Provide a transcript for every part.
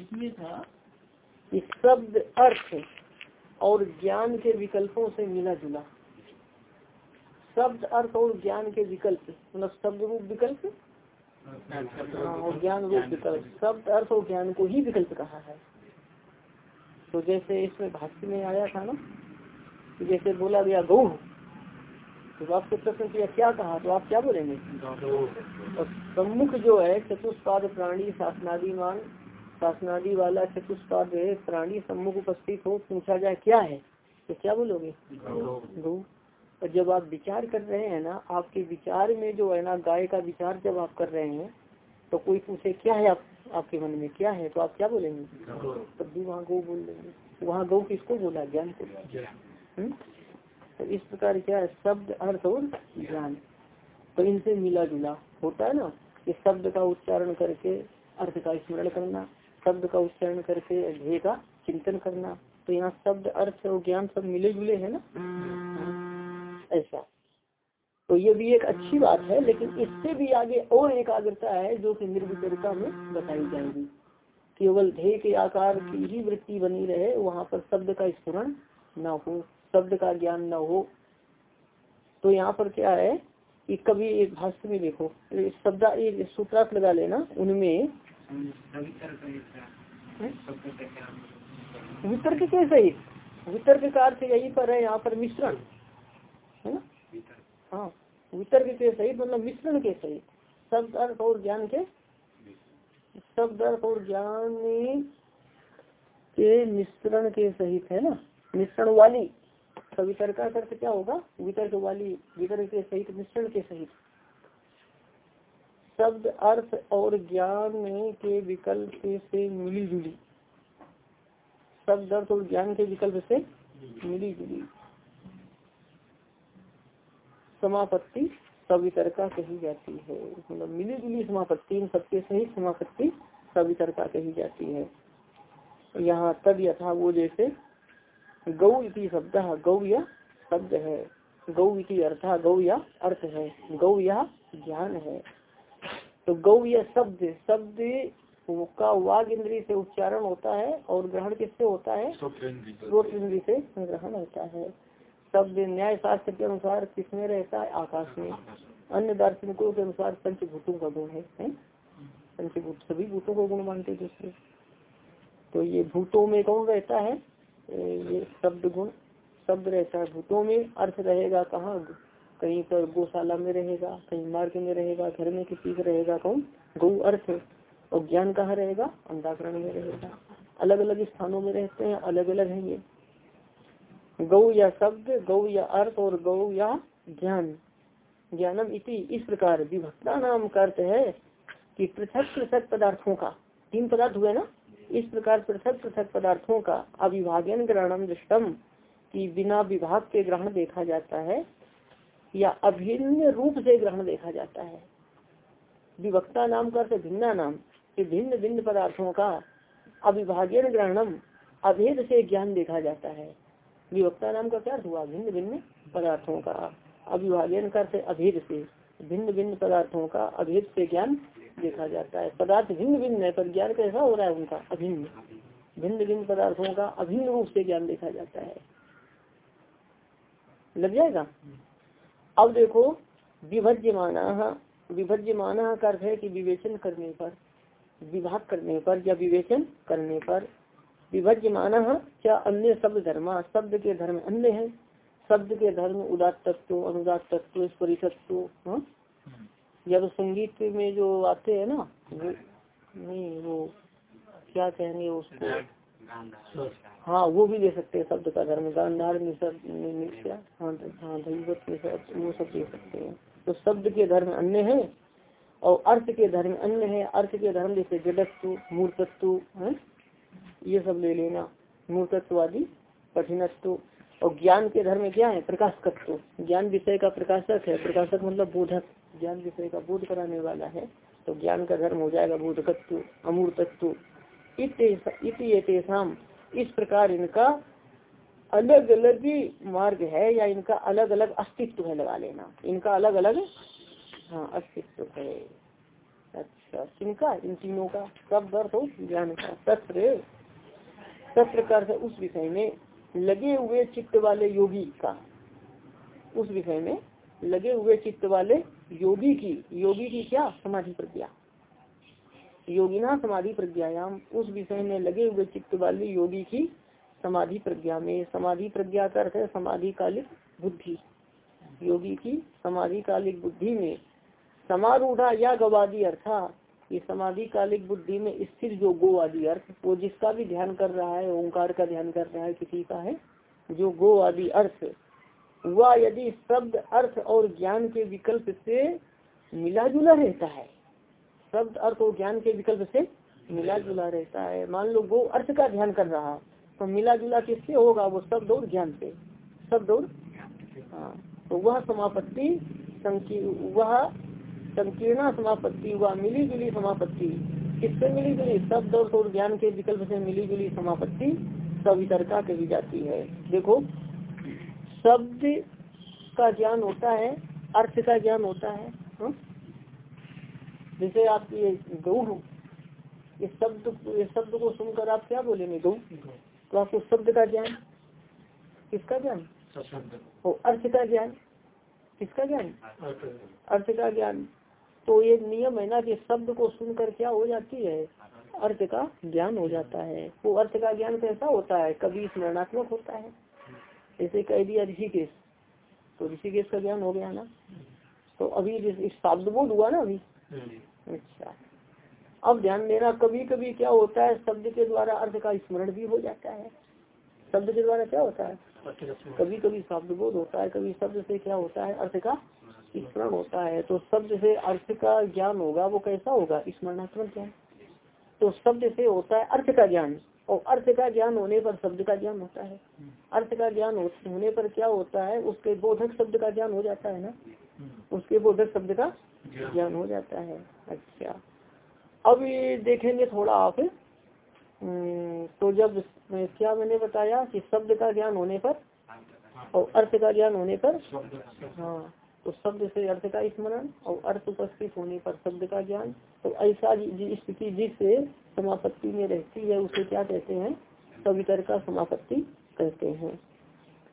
इसमें था कि शब्द अर्थ और ज्ञान के विकल्पों से मिला जुला। शब्द अर्थ और ज्ञान के विकल्प मतलब शब्द रूप विकल्प? हाँ, और ज्ञान रूप विकल्प। शब्द अर्थ और ज्ञान को ही विकल्प कहा है। तो जैसे इसमें भाष्य में आया था ना जैसे बोला गया गौ तो आपसे प्रश्न किया क्या कहा तो आप क्या बोलेंगे? और सम्मुख जो है चतुष्पाद प्राणी शासनादिमान शासनादि वाला चतुष्पाद प्राणी सम्मुख उपस्थित हो पूछा जाए क्या है? तो क्या बोलोगे? गौ। और जब आप विचार कर रहे हैं ना आपके विचार में जो है ना गाय का विचार जब आप कर रहे हैं तो कोई पूछे क्या है आप आपके मन में क्या है? तो आप क्या बोलेंगे? तब भी वहाँ गौ बोल देंगे। वहाँ गौ किसको बोला? ज्ञान को। हम्म? तो इस प्रकार क्या है? शब्द अर्थ और ज्ञान। तो इनसे मिला जुला होता है ना कि शब्द का उच्चारण करके अर्थ का स्मरण करना शब्द का उच्चारण करके ध्येय का चिंतन करना। तो यहाँ शब्द, अर्थ और ज्ञान सब मिले जुले है ना? ऐसा। तो ये भी एक अच्छी बात है, लेकिन इससे भी आगे और एकाग्रता है जो कि निर्विचरिता में बताई जाएगी। केवल ध्येय के आकार की ही वृत्ति बनी रहे, वहाँ पर शब्द का स्मरण न हो, शब्द का ज्ञान न हो। तो यहाँ पर क्या है कि कभी एक भाष्य में देखो, शब्द एक सूत्रार्थ लगा लेना, उनमें वितर्क के सही वितर्क का अर्थ यही पर है, यहाँ पर मिश्रण। है ना? हाँ वितर्क के सहित मतलब मिश्रण के सहित शब्द, अर्थ और ज्ञान के? शब्द, अर्थ और ज्ञान के मिश्रण के सहित, है ना? मिश्रण वाली। तो वितर्क का अर्थ क्या होगा? वितर्क वाली वितर्क के सहित, मिश्रण के सहित। शब्द, अर्थ और ज्ञान के विकल्प से मिली जुली शब्द, अर्थ और ज्ञान के विकल्प से मिली जुली समापत्ति सवितरका कही जाती है। मतलब मिली जुली समापत्ति, इन सबके सहित समापत्ति सवितरका कही जाती है। यहाँ तब यथा वो जैसे गौ इति शब्द गौ या शब्द है। गौ इति अर्थ गौ या अर्थ है। गौ या ज्ञान है। तो गौ या शब्द शब्द का वाग इंद्री से उच्चारण होता है और ग्रहण किससे होता है? श्रोत इंद्री से ग्रहण होता है। शब्द न्याय शास्त्र के अनुसार किसमें रहता है? आकाश में। अन्य दार्शनिकों के अनुसार पंचभूतों का गुण है, है? पंचभूत सभी भूतों को गुण मानते दूसरे तो ये भूतों में कौन रहता है? ये शब्द गुण शब्द रहता है। भूतों में अर्थ रहेगा कहाँ? कहीं पर गौशाला में रहेगा, कहीं मार्ग में रहेगा, घर में किसी का रहेगा कौन? गौ अर्थ और ज्ञान कहाँ रहेगा? अंधाकरण में रहेगा। अलग अलग स्थानों में रहते हैं अलग अलग है ये। गौ या शब्द, गौ या अर्थ और गौ या ज्ञान। ज्ञानम इति इस प्रकार विभक्ता नाम का अर्थ है कि पृथक पृथक पदार्थों का। तीन पदार्थ हुए ना? इस प्रकार पृथक पृथक पदार्थों का अविभाजन ग्रहणम दृष्टम की बिना विभाग के ग्रहण देखा जाता है। या अभिन्न रूप से ग्रहण देखा जाता है। विभक्ता नाम का भिन्ना नाम कि भिन्न भिन्न पदार्थों का अविभाजन ग्रहणम, अभेद से ज्ञान देखा जाता है। विभक्ता नाम का क्या अर्थ हुआ? भिन्न भिन्न पदार्थों का अविभाजन कर अभेद से, भिन्न भिन्न पदार्थों का अभेद से ज्ञान देखा जाता है। पदार्थ भिन्न भिन्न है, पर ज्ञान कैसा हो रहा है उनका? अभिन्न। भिन्न भिन्न पदार्थों का अभिन्न रूप से ज्ञान देखा जाता है। लग जाएगा? अब देखो, विभज्यमाना विभज्यमाना का अर्थ है कि विवेचन करने पर, विभाग करने पर या विवेचन करने पर। विभज्यमाना क्या अन्य शब्द धर्म, शब्द के धर्म अन्य है? शब्द के धर्म उदात तत्व अनुदात तत्व परितत्व हाँ? या तो संगीत में जो आते हैं ना नहीं, वो क्या कहेंगे उसको? हाँ वो भी ले सकते हैं शब्द का धर्म। गांधार हाँ हाँ वो सब दे सकते हैं। तो शब्द के धर्म अन्य है और अर्थ के धर्म अन्य है। अर्थ के धर्म जैसे जडत्व मूर्तत्व है, ये सब ले लेना। मूर्तत्वादी कठिनत्व और ज्ञान के धर्म क्या है? प्रकाशकत्व। ज्ञान विषय का प्रकाशक है। प्रकाशक मतलब बोधक। ज्ञान विषय का बोध कराने वाला है। तो ज्ञान का धर्म हो जाएगा बोधकत्व, अमूर्तत्व। इतम इस प्रकार इनका अलग अलग मार्ग है या इनका अलग अलग अस्तित्व है लगा लेना। इनका अलग अलग हाँ अस्तित्व है। अच्छा किनका? इन तीनों का। सब अर्थ हो? ज्ञान का। शस्त्र शस्त्र कर उस विषय में लगे हुए चित्त वाले योगी का। उस विषय में लगे हुए चित्त वाले योगी की। योगी की क्या? समाधि प्रज्ञा योगिना समाधि प्रज्ञायाम। उस विषय में लगे हुए चित्त वाले योगी की समाधि प्रज्ञा में। समाधि प्रज्ञा का अर्थ है समाधि कालिक बुद्धि। योगी की समाधि कालिक बुद्धि में समारूढ़ा या गवादी अर्था ये समाधि कालिक बुद्धि में स्थिर जो गो आदि अर्थ। वो जिसका भी ध्यान कर रहा है, ओंकार का ध्यान कर रहा है, किसी का है जो गो आदि अर्थ। वह यदि शब्द अर्थ और ज्ञान के विकल्प से मिला जुला रहता है। शब्द, अर्थ और ज्ञान के विकल्प से मिला जुला रहता है। मान लो वो अर्थ का ध्यान कर रहा तो मिला जुला किससे होगा? वो शब्द और ज्ञान से। शब्द और हाँ तो वह समापत्ति वह संकीर्णा समापत्ति हुआ मिली जुली समापत्ति। किससे मिली जुली शब्द और ज्ञान के विकल्प से मिली जुली समापत्ति सवितरका कही जाती है। देखो, शब्द का ज्ञान होता है, अर्थ का ज्ञान होता है, हा? जैसे आप ये गौ इस शब्द इस शब्द को सुनकर आप क्या बोलेंगे गौ तो आपको शब्द का ज्ञान। किसका ज्ञान? अर्थ का ज्ञान। किसका ज्ञान? अर्थ का ज्ञान। तो ये नियम है ना कि शब्द को सुनकर क्या हो जाती है? अर्थ का ज्ञान हो जाता है। वो अर्थ का ज्ञान कैसा होता है? कभी स्मरणात्मक होता है। जैसे कह दिया ऋषिकेश। तो ऋषिकेश का ज्ञान हो गया ना। तो अभी शब्द बोध हुआ ना अभी? अच्छा। अब ध्यान देना कभी कभी क्या होता है शब्द के द्वारा अर्थ का स्मरण भी हो जाता है। शब्द के द्वारा क्या होता है? कभी कभी शब्द बोध होता है कभी शब्द से क्या होता है अर्थ का स्मरण होता है। तो शब्द से अर्थ का ज्ञान होगा वो कैसा होगा? स्मरणात्मक ज्ञान। तो शब्द से होता है अर्थ का ज्ञान और अर्थ का ज्ञान होने पर शब्द का ज्ञान होता है। अर्थ का ज्ञान होने पर क्या होता है उसके बोधक शब्द का ज्ञान हो जाता है ना। उसके बोधक शब्द का ज्ञान हो जाता है। अच्छा। अब ये देखेंगे थोड़ा आप। तो जब क्या मैंने बताया कि शब्द का ज्ञान होने पर और अर्थ का ज्ञान होने पर हाँ तो शब्द से अर्थ का स्मरण और अर्थ उपस्थित होने पर शब्द का ज्ञान। तो ऐसा स्थिति जिस समापत्ति में रहती है, उसे क्या कहते हैं? सवितर का समापत्ति कहते हैं।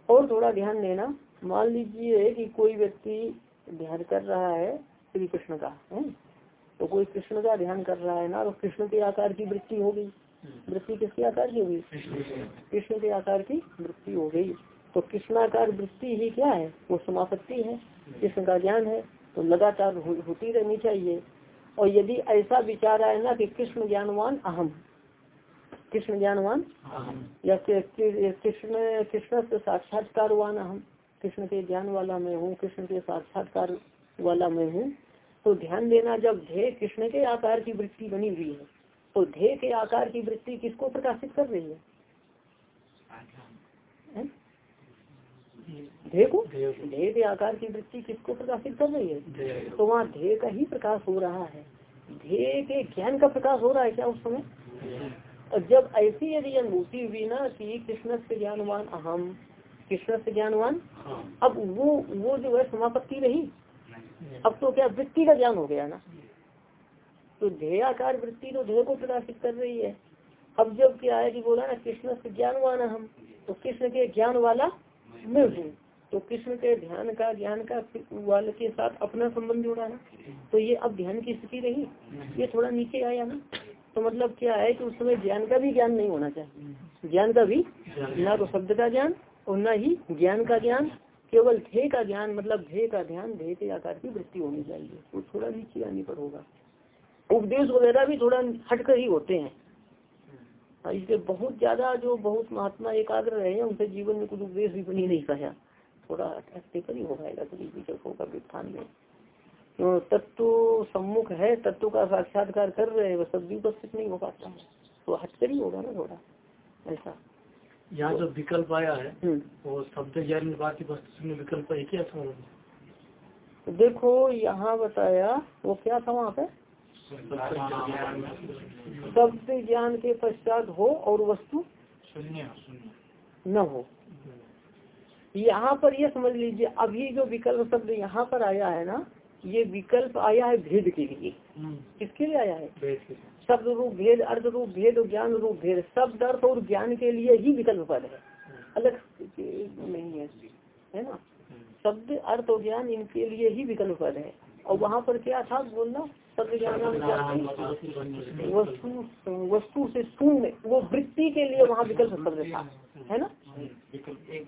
और थोड़ा ध्यान देना। मान लीजिए कि कोई व्यक्ति ध्यान कर रहा है श्री कृष्ण का है तो कोई कृष्ण का ध्यान कर रहा है ना तो कृष्ण के आकार की वृत्ति हो गई। वृत्ति किसके आकार की होगी कृष्ण के आकार की। वृत्ति हो गई। तो कृष्णाकार वृत्ति ही क्या है? वो समापत्ति है। कृष्ण का ज्ञान है तो लगातार होती रहनी चाहिए। और यदि ऐसा विचार आए ना कि कृष्ण ज्ञानवान अहम कृष्ण ज्ञानवान या कृष्ण कृष्ण से साक्षात्कारवान अहम कृष्ण के ज्ञान वाला मैं हूँ कृष्ण के साक्षात्कार वाला मैं हूँ। तो ध्यान देना जब ध्येय कृष्ण के आकार की वृत्ति बनी हुई है तो ध्येय के आकार की वृत्ति किसको प्रकाशित कर रही है? ध्येय को? ध्येय के। आकार की वृत्ति किसको प्रकाशित कर रही है? तो वहाँ ध्येय का ही प्रकाश हो रहा है। ध्येय के ज्ञान का प्रकाश हो रहा है क्या उस समय? और जब ऐसी यदि अनुभूति हुई ना कि कृष्ण से ज्ञानवान अहम कृष्ण से ज्ञानवान अब वो वो जो है समापत्ति रही। अब तो क्या वृत्ति का ज्ञान हो गया ना? तो ध्येयाकार वृत्ति तो ध्येय को प्रकाशित कर रही है। अब जब क्या है कि बोला ना कृष्ण से ज्ञानवान हम तो कृष्ण के ज्ञान वाला मैं हूँ। तो कृष्ण के ध्यान का ज्ञान का वाले के साथ अपना संबंध जुड़ा ना। तो ये अब ध्यान की स्थिति रही। ये थोड़ा नीचे आया ना। तो मतलब क्या है कि उस समय ज्ञान का भी ज्ञान नहीं होना चाहिए। ज्ञान का भी ना तो शब्द का ज्ञान और न ही ज्ञान का ज्ञान। केवल ध्येय का ज्ञान मतलब ध्येय का ध्यान, ध्येय के आकार की वृत्ति होनी चाहिए। वो थोड़ा नीचे आने पर होगा। उपदेश वगैरह भी थोड़ा हटकर ही होते हैं। इसलिए बहुत ज़्यादा जो बहुत महात्मा एकाग्र रहे हैं, उनसे जीवन में कुछ उपदेश भी बनी नहीं पाया। थोड़ा हटते पर ही हो पाएगा कभी विचकों का वित्थान में। तो तत्व सम्मुख है, तत्व का साक्षात्कार कर रहे हैं वह सब भी उपस्थित नहीं हो पाता। है तो हटकर ही होगा ना थोड़ा, ऐसा। यहाँ जो विकल्प आया है हम्म। वो शब्द ज्ञान बाकी वस्तु विकल्प एक ही तो देखो यहाँ बताया वो क्या था वहाँ पे? शब्द ज्ञान के पश्चात हो और वस्तु न हो। यहाँ पर ये समझ लीजिए अभी जो विकल्प शब्द यहाँ पर आया है ना ये विकल्प आया है भेद के लिए। हम्म। किसके लिए आया है? भेद के शब्द रूप भेद अर्थ रूप भेद और ज्ञान रूप भेद, शब्द, अर्थ और ज्ञान के लिए ही विकल्प पद है। अलग नहीं है। है ना? शब्द, अर्थ और ज्ञान इनके लिए ही विकल्प पद है। और वहाँ पर क्या था बोलना? शब्द ज्ञान वस्तु वस्तु से शून्य, वो वृत्ति के लिए वहाँ विकल्प शब्द था। है ना?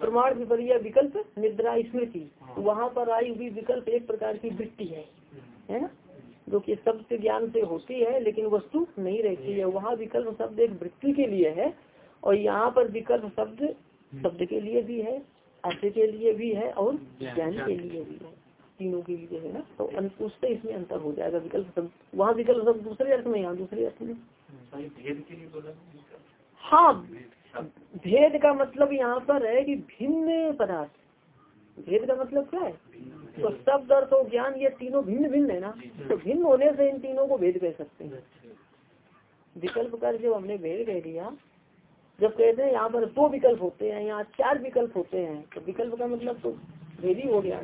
प्रमाण विपरीय विकल्प, निद्रा, स्मृति। वहाँ पर आई हुई विकल्प एक प्रकार की वृत्ति है। है ना? जो कि शब्द ज्ञान से होती है लेकिन वस्तु नहीं रहती है। वहाँ विकल्प शब्द एक वृत्ति के लिए है और यहाँ पर विकल्प शब्द शब्द के लिए भी है अर्थ के लिए भी है और ज्ञान के लिए भी है। तीनों के लिए है ना? तो उससे इसमें अंतर हो जाएगा विकल्प शब्द। वहाँ विकल्प शब्द दूसरे अर्थ में यहाँ दूसरे अर्थ में। हाँ भेद का मतलब यहाँ पर है कि भिन्न पदार्थ। भेद का मतलब क्या है? तो शब्द अर्थ और ज्ञान ये तीनों भिन्न भिन्न है ना? तो भिन्न होने से इन तीनों को भेद कह सकते हैं। विकल्प कर जब हमने भेद कह दिया जब कहते हैं यहाँ पर दो विकल्प होते हैं यहाँ चार विकल्प होते हैं तो विकल्प का मतलब तो भेद ही हो गया।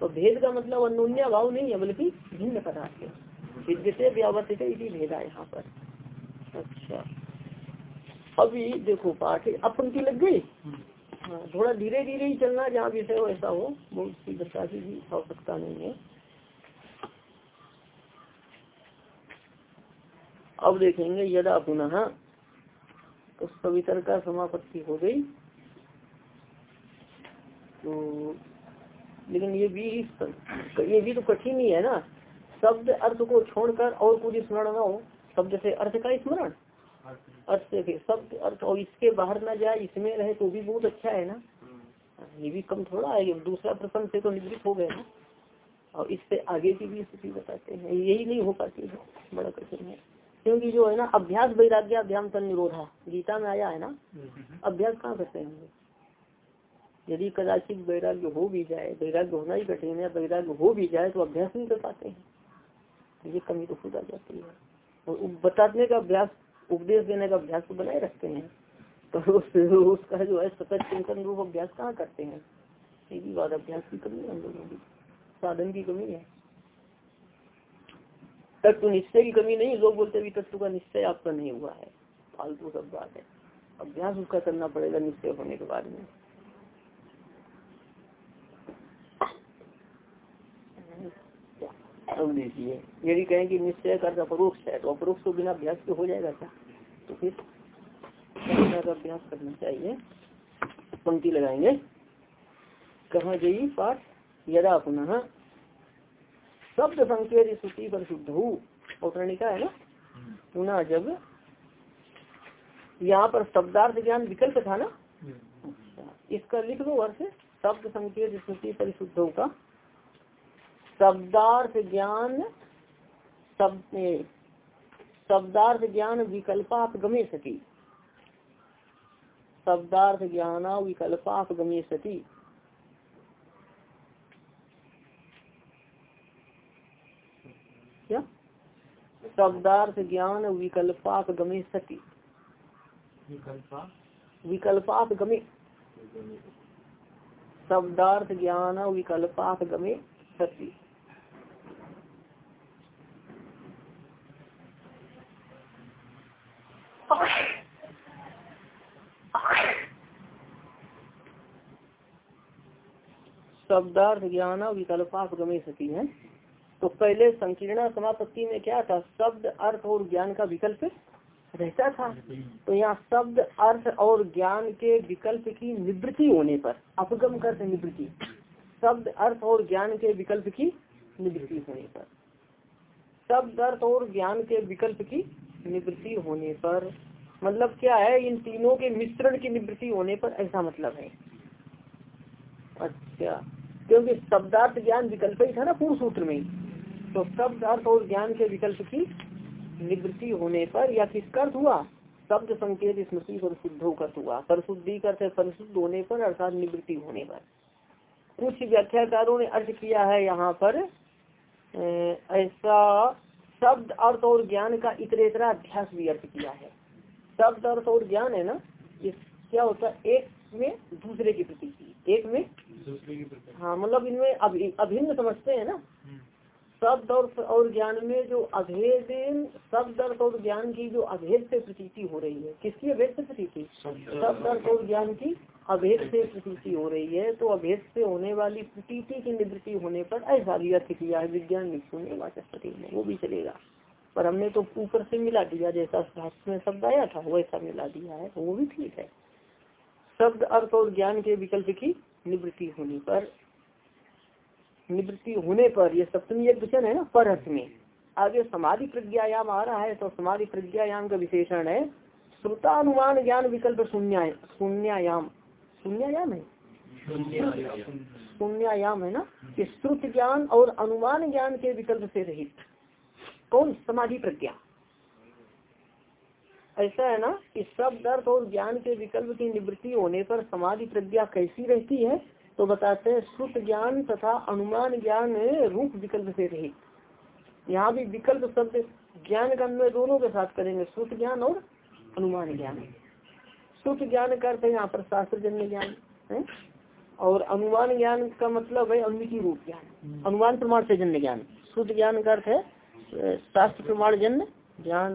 तो भेद का मतलब अनुन्या भाव नहीं है बल्कि भिन्न पदार्थ है। विद्यते व्यावर्तित भेदा यहाँ पर। अच्छा। अभी देखो पाठ पंक्ति लग गई? हाँ थोड़ा धीरे धीरे ही चलना, जहाँ विषय हो ऐसा हो बहुत सी दशा की भी आवश्यकता नहीं है। अब देखेंगे, यदा पुनः तो सवितर का समापत्ति हो गई तो लेकिन ये भी ये भी तो कठिन ही है ना। शब्द अर्थ को छोड़कर और कुछ स्मरण न हो, शब्द से अर्थ का स्मरण। अर्थ फिर शब्द अर्थ, और इसके बाहर न जाए, इसमें रहे तो भी बहुत अच्छा है ना। ये भी कम थोड़ा है दूसरा प्रसंग से तो निवृत्त हो गए ना। और इससे आगे की भी स्थिति बताते हैं। यही नहीं हो पाती है, बड़ा कठिन है। क्योंकि जो है ना, अभ्यास वैराग्य, अभ्याम तन निरोधा। गीता में आया है ना, अभ्यास कहाँ करते हैं यदि कदाचित वैराग्य हो भी जाए, वैराग्य होना ही कठिन है, वैराग्य हो भी जाए तो अभ्यास नहीं कर पाते हैं। तो ये कमी तो खुद आ जाती है। और बताने का अभ्यास उपदेश देने का अभ्यास तो बनाए रखते हैं। तो उस, उसका जो है सतत चिंतन रूप अभ्यास कहाँ करते हैं? बात अभ्यास की कमी है हम लोगों की। साधन की कमी है। तत्व निश्चय की कमी नहीं लोग बोलते अभी तत्व का निश्चय आपका नहीं हुआ है। फालतू सब बात है। अभ्यास उसका करना पड़ेगा निश्चय होने के बाद में। देखिए यदि कहें कि निश्चय कर अपरोक्ष है तो अपरोक्ष तो बिना अभ्यास के हो जाएगा क्या? तो फिर अभ्यास करना चाहिए। पंक्ति लगाएँगे। कहा जाइए पाठ यदा पुनः शब्द संकेत श्रुति पर शुद्ध हो। औतरणिका है ना? पुनः जब यहाँ पर शब्दार्थ ज्ञान विकल्प था ना? अच्छा इसका लिख दो वर्ष शब्द संकेत स्मृति परिशुद्ध का शब्दार्थ ज्ञान शब्द शब्दार्थ ज्ञान विकल्पात गमे सती। शब्दार्थ ज्ञान विकल्पात गमे सती। क्या? शब्दार्थ ज्ञान विकल्पात गमे सती। विकल्पात? गमे। शब्दार्थ ज्ञान विकल्पात गमे सती। शब्दार्थ ज्ञान विकल्पात गमे सती है। तो पहले संकीर्ण समापत्ति में क्या था? शब्द, अर्थ और ज्ञान का विकल्प रहता था। तो यहाँ शब्द, अर्थ और ज्ञान के विकल्प की निवृत्ति होने पर, अपगम कर निवृत्ति, शब्द, अर्थ और ज्ञान के विकल्प की निवृत्ति होने पर, शब्द, अर्थ और ज्ञान के विकल्प की निवृत्ति होने पर मतलब क्या है, इन तीनों के मिश्रण की निवृत्ति होने पर ऐसा मतलब है। अच्छा क्योंकि शब्दार्थ ज्ञान विकल्प ही था ना पूर्व सूत्र में। तो शब्द अर्थ और ज्ञान के विकल्प की निवृत्ति होने पर या किसका अर्थ हुआ? शब्द संकेत स्मृति पर शुद्ध कर हुआ। परशुद्धि करते परिशुद्ध होने पर, अर्थात निवृत्ति होने पर। कुछ व्याख्याकारों ने अर्थ किया है यहाँ पर ऐसा शब्द, अर्थ और ज्ञान का इतरेतरा अध्यास भी अर्थ किया है। शब्द अर्थ और ज्ञान है ना इस क्या होता है? एक में दूसरे की प्रती एक में दूसरे की प्रकार हाँ मतलब इनमें अभिन्न समझते हैं ना। शब्द और और ज्ञान में जो अभेद शब्द अर्थ और ज्ञान की जो अभेद से प्रतीति हो रही है किसकी अभेद से प्रतीति? शब्द अर्थ और ज्ञान की अभेद से प्रतीति हो रही है तो अभेद से होने वाली प्रतीति की निवृत्ति होने पर ऐसा भी अर्थ किया है विज्ञान निष्ठुने वाचस्पति में वो भी चलेगा। पर हमने तो ऊपर से मिला दिया जैसा शास्त्र में शब्द आया था वैसा मिला दिया है वो भी ठीक है। शब्द अर्थ और ज्ञान के विकल्प की निवृत्ति होने पर निवृत्ति होने पर यह सप्तमी एक वचन है ना पर अर्थ में। आगे समाधि प्रज्ञायाम आ रहा है तो समाधि प्रज्ञायाम का विशेषण है श्रुतानुमान ज्ञान विकल्प शून्य शून्यायाम। शून्यायाम है? शून्यायाम है ना? कि श्रुत ज्ञान और अनुमान ज्ञान के विकल्प से रहित। कौन? समाधि प्रज्ञा। ऐसा है ना कि शब्द अर्थ और ज्ञान के विकल्प की निवृत्ति होने पर समाधि प्रज्ञा कैसी रहती है? तो बताते हैं श्रुत ज्ञान तथा अनुमान ज्ञान रूप विकल्प से रहित। यहाँ भी विकल्प शब्द ज्ञान का अन्वय दोनों के साथ करेंगे श्रुत ज्ञान और अनुमान ज्ञान। श्रुत ज्ञान का अर्थ है यहाँ पर शास्त्र जन्य ज्ञान है? और अनुमान ज्ञान का मतलब है अनुमिति रूप ज्ञान। अनुमान प्रमाण से जन्य ज्ञान। शुद्ध ज्ञान का अर्थ है शास्त्र प्रमाण जन्य ज्ञान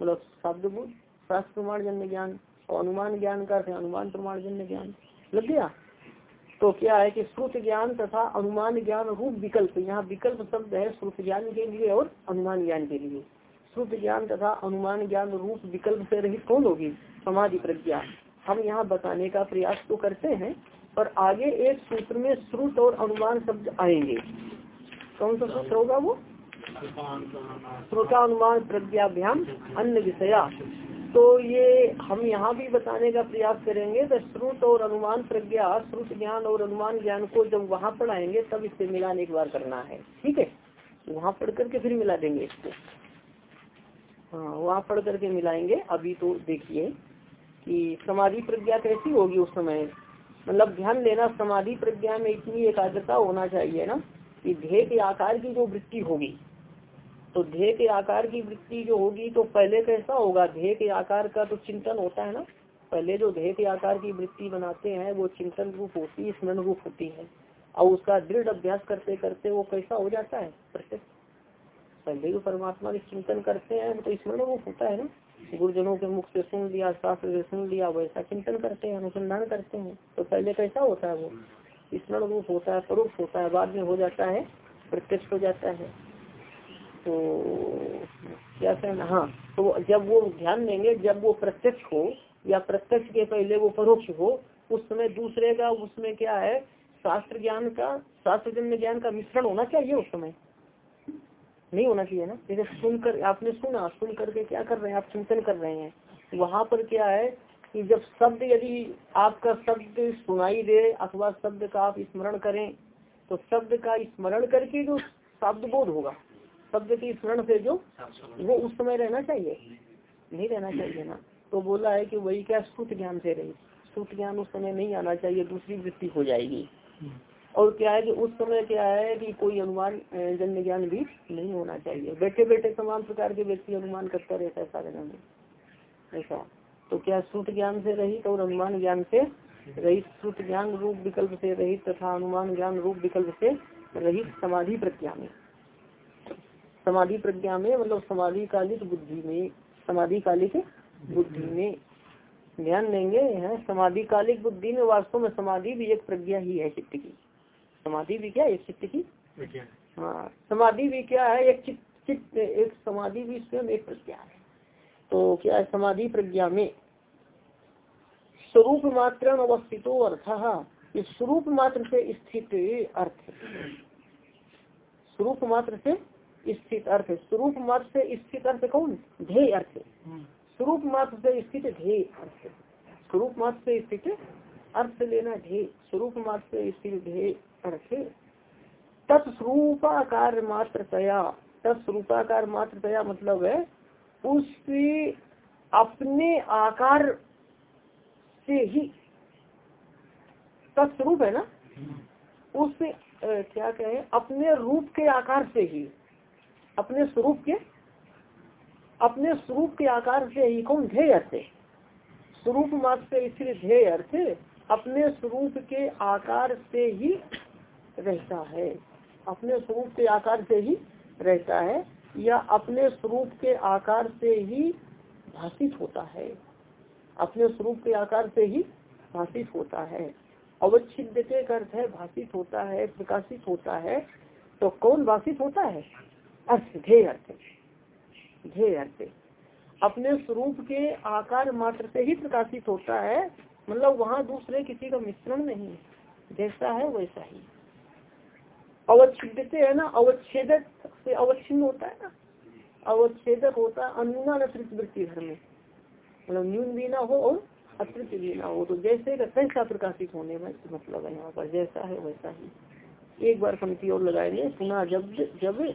मतलब शब्द बुद्ध शास्त्र प्रमाण जन्य ज्ञान और अनुमान ज्ञान का अर्थ अनुमान प्रमाण जन्य ज्ञान। लग गया? तो क्या है कि श्रुत ज्ञान तथा अनुमान ज्ञान रूप विकल्प यहाँ विकल्प शब्द है श्रुत ज्ञान के लिए और अनुमान ज्ञान के लिए। श्रुत ज्ञान तथा अनुमान ज्ञान रूप विकल्प से रहित कौन होगी? समाधि प्रज्ञा। हम यहाँ बताने का प्रयास तो करते हैं पर आगे एक सूत्र में श्रुत और अनुमान शब्द आएँगे। कौन सा सूत्र होगा वो? श्रोतानुमान प्रज्ञाभ्याम अन्य विषया। तो ये हम यहाँ भी बताने का प्रयास करेंगे तो श्रुत और अनुमान प्रज्ञा, श्रुत ज्ञान और अनुमान ज्ञान को जब वहाँ पढ़ाएँगे, तब इससे मिलान एक बार करना है। ठीक है? वहाँ पढ़ करके फिर मिला देंगे इसको। हाँ वहाँ पढ़ करके मिलाएँगे। अभी तो देखिए कि समाधि प्रज्ञा कैसी होगी उस समय। मतलब ध्यान देना, समाधि प्रज्ञा में इतनी एकाग्रता होना चाहिए ना कि ध्येय के आकार की जो वृत्ति होगी तो ध्येय के आकार की वृत्ति जो होगी तो पहले कैसा होगा? ध्येय के आकार का तो चिंतन होता है ना? पहले जो ध्येय के आकार की वृत्ति बनाते हैं, वो चिंतन रूप होती है, स्मरण रूप होती है। और उसका दृढ़ अभ्यास करते करते वो कैसा हो जाता है? प्रत्यक्ष। पहले जो परमात्मा के चिंतन करते हैं तो स्मरण रूप होता है ना? गुरुजनों के मुख से सुन लिया, शास्त्र से सुन लिया, वैसा चिंतन करते हैं, अनुसंधान करते हैं। तो पहले कैसा होता है वो? स्मरण रूप होता है परोक्ष होता है, बाद में हो जाता है, प्रत्यक्ष हो जाता है। तो क्या कहना हाँ तो जब वो ध्यान देंगे, जब वो प्रत्यक्ष हो, या प्रत्यक्ष के पहले वो परोक्ष हो, उस समय दूसरे का उसमें क्या है, शास्त्र ज्ञान का शास्त्र जन्म ज्ञान का मिश्रण होना चाहिए उस समय। नहीं होना चाहिए ना? जैसे सुनकर, आपने सुना, सुन करके क्या कर रहे हैं, आप चिंतन कर रहे हैं। वहाँ पर क्या है कि जब शब्द यदि आपका शब्द सुनाई दे, अथवा शब्द का आप स्मरण करें तो शब्द का स्मरण करके जो शब्द बोध होगा। शब्द की स्मरण से जो वो उस समय रहना चाहिए। नहीं रहना चाहिए ना। तो बोला है कि वही क्या श्रुत ज्ञान से रही। श्रुत ज्ञान उस समय नहीं आना चाहिए, दूसरी वृत्ति हो जाएगी। और क्या है कि उस समय क्या है कि कोई अनुमान जन्य ज्ञान भी नहीं होना चाहिए। बैठे बैठे समान प्रकार के व्यक्ति अनुमान करता रहता है साधना में ऐसा। तो क्या श्रुत ज्ञान से रहित और अनुमान ज्ञान से रहित श्रुत ज्ञान रूप विकल्प से रहित तथा अनुमान ज्ञान रूप विकल्प से रहित समाधि प्रज्ञा में? समाधि प्रज्ञा में मतलब समाधि कालिक बुद्धि में समाधि कालिक बुद्धि में ध्यान देंगे है? समाधि कालिक बुद्धि में वास्तव में समाधि भी एक प्रज्ञा ही है चित्त की। समाधि भी क्या एक चित्त की? हाँ समाधि भी क्या है? एक चित्त एक समाधि भी स्वयं एक प्रज्ञा है। तो क्या है? समाधि प्रज्ञा में स्वरूप मात्र अवस्थितो अर्थ। इस स्वरूप मात्र से स्थित अर्थ स्वरूप मात्र से स्थित अर्थ स्वरूप मात्र से स्थित अर्थ कौन? ध्येय अर्थ स्वरूप मात्र से स्थित ध्येय अर्थ स्वरूप मात्र से स्थित अर्थ लेना ध्येय। स्वरूप मात्र से स्थित ध्येय अर्थ तत्स्वरूपाकार मात्र तया तत्स्वरूपाकार मात्र तया मतलब है उस अपने आकार से ही तत्स्वरूप है ना? उस क्या कहे अपने रूप के आकार से ही। अपने स्वरूप के, अपने स्वरूप के आकार से ही कौन ध्येय अर्थ स्वरूप मात्र से इसलिए ध्येय अर्थ अपने स्वरूप के आकार से ही रहता है। अपने स्वरूप के आकार से ही रहता है या अपने स्वरूप के आकार से ही भाषित होता है। अपने स्वरूप के आकार से ही भाषित होता है। अवच्छिन्न के अर्थ है, भाषित होता है, प्रकाशित होता है तो कौन भाषित होता है? अर्थ, ध्येय अर्थ ध्येय अर्थ अपने स्वरूप के आकार मात्र से ही प्रकाशित होता है मतलब वहाँ दूसरे किसी का मिश्रण नहीं जैसा है, वैसा ही। अवच्छिन्न है ना, अवच्छेदक से अवच्छिन्न होता है ना। अवच्छेदक होता है अनुमान अतिरिक्त वृत्ति में। मतलब न्यून भी ना हो और अतिरिक्त भी ना हो। तो जैसे कैसा प्रकाशित होने में मतलब है यहाँ पर, जैसा है, वैसा ही। एक बार पंक्ति और लगाएँगे सुना जब जब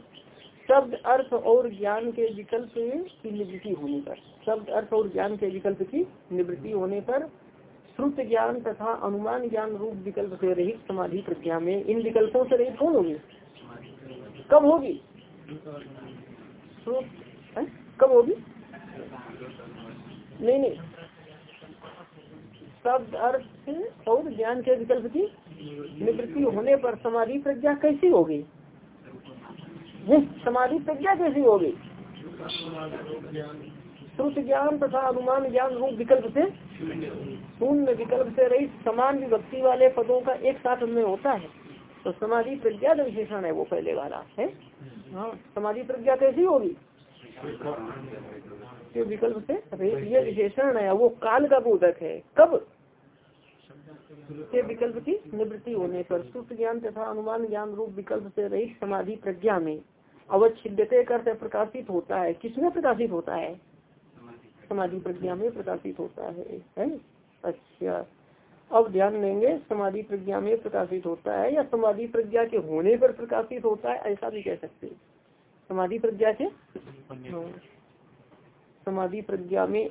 शब्द अर्थ और ज्ञान के विकल्प की निवृत्ति होने पर, शब्द अर्थ और ज्ञान के विकल्प की निवृत्ति होने पर श्रुत ज्ञान तथा अनुमान ज्ञान रूप विकल्प से रहित समाधि प्रज्ञा में इन विकल्पों से रहित कौन होगी? कब होगी? कब होगी? नहीं नहीं। शब्द अर्थ और ज्ञान के विकल्प की निवृत्ति होने पर समाधि प्रज्ञा कैसी होगी? समाधि प्रज्ञा कैसी होगी? श्रुत ज्ञान तथा अनुमान ज्ञान रूप विकल्प से? शून्य विकल्प से रही समान विभक्ति वाले पदों का एक साथ में होता है। तो समाधि प्रज्ञा जो विशेषण है वो पहले वाला, है? हाँ समाधि प्रज्ञा कैसी होगी? विकल्प से ये विशेषण है, वो काल का बोधक है। कब? के विकल्प की निवृत्ति होने पर। शुद्ध ज्ञान तथा अनुमान ज्ञान रूप विकल्प से रही समाधि प्रज्ञा में। अवच्छिद्यते करते प्रकाशित होता है। किसमें प्रकाशित होता है? समाधि प्रज्ञा में प्रकाशित होता है है अच्छा। अब ध्यान देंगे समाधि प्रज्ञा में प्रकाशित होता है या समाधि प्रज्ञा के होने पर प्रकाशित होता है ऐसा भी कह सकते समाधि प्रज्ञा के। समाधि प्रज्ञा में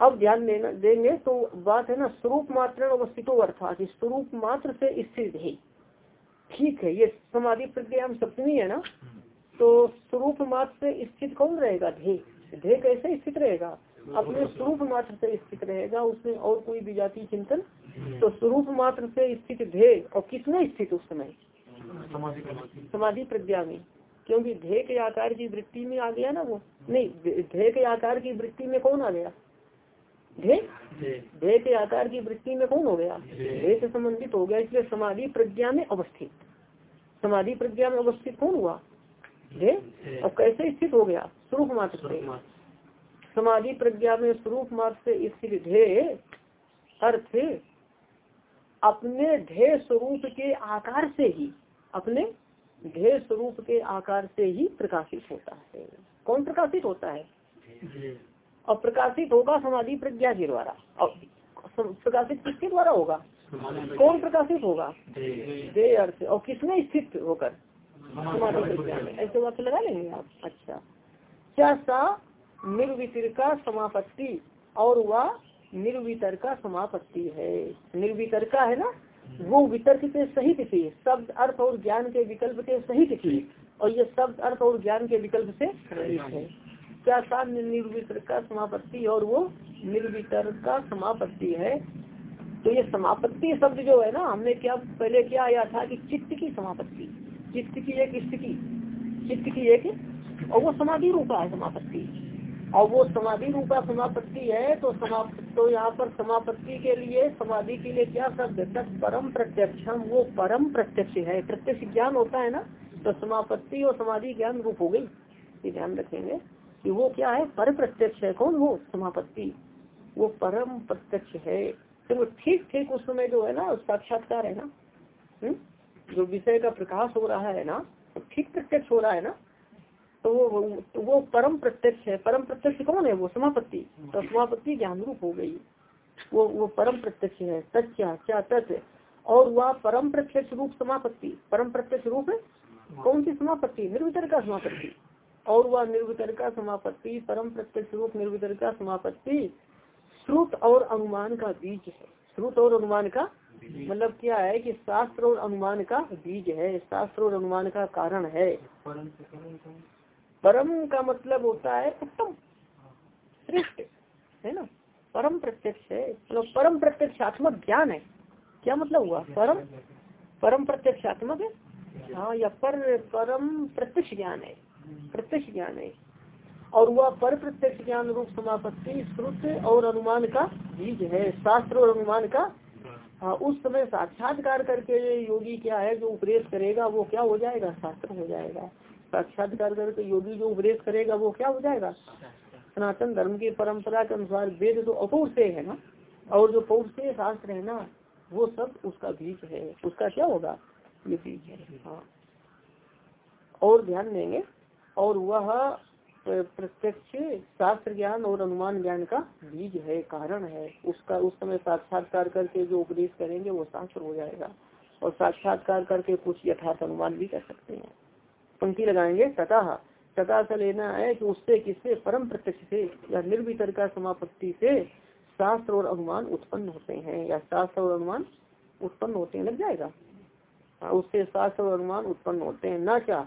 अब ध्यान देना देंगे तो बात है ना स्वरूप मात्र अवस्थितो अर्थात स्वरूप मात्र से स्थित है। ठीक है ये समाधि प्रज्ञा हम सप्तमी है ना? तो स्वरूप मात्र से स्थित कौन रहेगा? ध्येय। ध्येय कैसे स्थित रहेगा? अपने स्वरूप मात्र से स्थित रहेगा, उसमें और कोई भी जाति चिंतन? तो स्वरूप मात्र से स्थित ध्येय, और किसमें स्थित उस समय? समाधि प्रज्ञा में। क्योंकि ध्येय के आकार की वृत्ति में आ गया ना वो? नहीं, ध्येय के आकार की वृत्ति में कौन आ गया? ध्येय? के आकार की वृत्ति में कौन हो गया? ध्येय से संबंधित हो गया, इसलिए समाधि प्रज्ञा में अवस्थित। समाधि प्रज्ञा में अवस्थित कौन हुआ? ध्येय और कैसे स्थित हो गया? स्वरूप मात्र से। समाधि प्रज्ञा में स्वरूप मात्र से स्थित ध्येय अर्थ अपने ध्येय स्वरूप के आकार से ही अपने ध्येय स्वरूप के आकार से ही प्रकाशित होता है। कौन प्रकाशित होता है? और प्रकाशित होगा समाधि प्रज्ञा के द्वारा। और प्रकाशित किसके द्वारा होगा? कौन प्रकाशित होगा? दे अर्थ। और किसमें स्थित होकर? ऐसे बात लगा लेंगे आप अच्छा। क्या सा निर्वितर का समापत्ति और वह निर्वितर का समापत्ति है। निर्वितर का है ना? वो वितर्क के सहित थी। शब्द अर्थ और ज्ञान के विकल्प के सहित थी। और ये शब्द अर्थ और ज्ञान के विकल्प से है। क्या था निर्वितर का समापत्ति और वो निर्वितर का समापत्ति है? तो ये समापत्ति शब्द जो है ना हमने क्या पहले क्या आया था कि चित्त की समापत्ति। चित्त की एक स्थिति, चित्त की एक, और वो समाधि रूपा है समापत्ति। और वो समाधि रूपा समापत्ति है तो समाप्त तो यहाँ पर समापत्ति के लिए, समाधि के लिए क्या शब्द तक परम प्रत्यक्षम वो परम प्रत्यक्ष है। प्रत्यक्ष ज्ञान होता है ना तो समापत्ति और समाधि ज्ञान रूप हो गई। ये ध्यान रखेंगे कि वो क्या है? पर प्रत्यक्ष है। कौन? वो समापत्ति। वो परम प्रत्यक्ष है। तो ठीक ठीक, उस समय जो है ना, साक्षात्कार है ना। हुँ? जो विषय का प्रकाश हो रहा है ना, ठीक प्रत्यक्ष हो रहा है ना तो वो तो वो परम प्रत्यक्ष है। परम प्रत्यक्ष कौन है? वो समापत्ति। तो समापत्ति ज्ञान रूप हो गई। वो वो परम प्रत्यक्ष है। सच्चा क्या तत्व और वह परम प्रत्यक्ष रूप समापत्ति। परम प्रत्यक्ष रूप है कौन सी समापत्ति? निर्वितर का समापत्ति। और वह निर्वितर का समापत्ति, परम प्रत्यक्ष रूप निर्वितर का समापत्ति, श्रुत और अनुमान का बीज है। श्रुत और अनुमान का मतलब क्या है कि शास्त्र और अनुमान का बीज है, शास्त्र और अनुमान का कारण है। परम का मतलब होता है उत्तम, श्रेष्ठ, है ना? परम प्रत्यक्ष है। मतलब परम प्रत्यक्षात्मक ज्ञान है। क्या मतलब हुआ? परम? परम प्रत्यक्षात्मक है? हाँ या पर, परम प्रत्यक्ष ज्ञान है। प्रत्यक्ष ज्ञान है। और वह पर प्रत्यक्ष ज्ञान रूप समापत्ति, श्रुत और अनुमान का बीज है। शास्त्र और अनुमान का हाँ उस समय साक्षात्कार करके योगी क्या है, जो उपदेश करेगा, वो क्या हो जाएगा? शास्त्र हो जाएगा। साक्षात्कार करके योगी जो उपदेश करेगा, वो क्या हो जाएगा? सनातन धर्म की परंपरा के अनुसार वेद तो अपौर से है ना, और जो पौर से शास्त्र है ना, वो सब उसका बीज है। उसका क्या होगा? ये बीज है। हाँ। और ध्यान देंगे। और वह प्रत्यक्ष शास्त्र ज्ञान और अनुमान ज्ञान का बीज है कारण है। उसका उस समय साक्षात्कार करके जो उपदेश करेंगे वो शास्त्र हो जाएगा। और साक्षात्कार करके कुछ यथार्थ अनुमान भी कर सकते हैं। पंक्ति लगाएँगे तथा तथा से लेना है कि उससे किससे? परम प्रत्यक्ष से या निर्वितर का समापत्ति से शास्त्र और अनुमान उत्पन्न होते हैं या शास्त्र और अनुमान उत्पन्न होते हैं लग जाएगा? हाँ, उससे शास्त्र और अनुमान उत्पन्न होते हैं। न क्या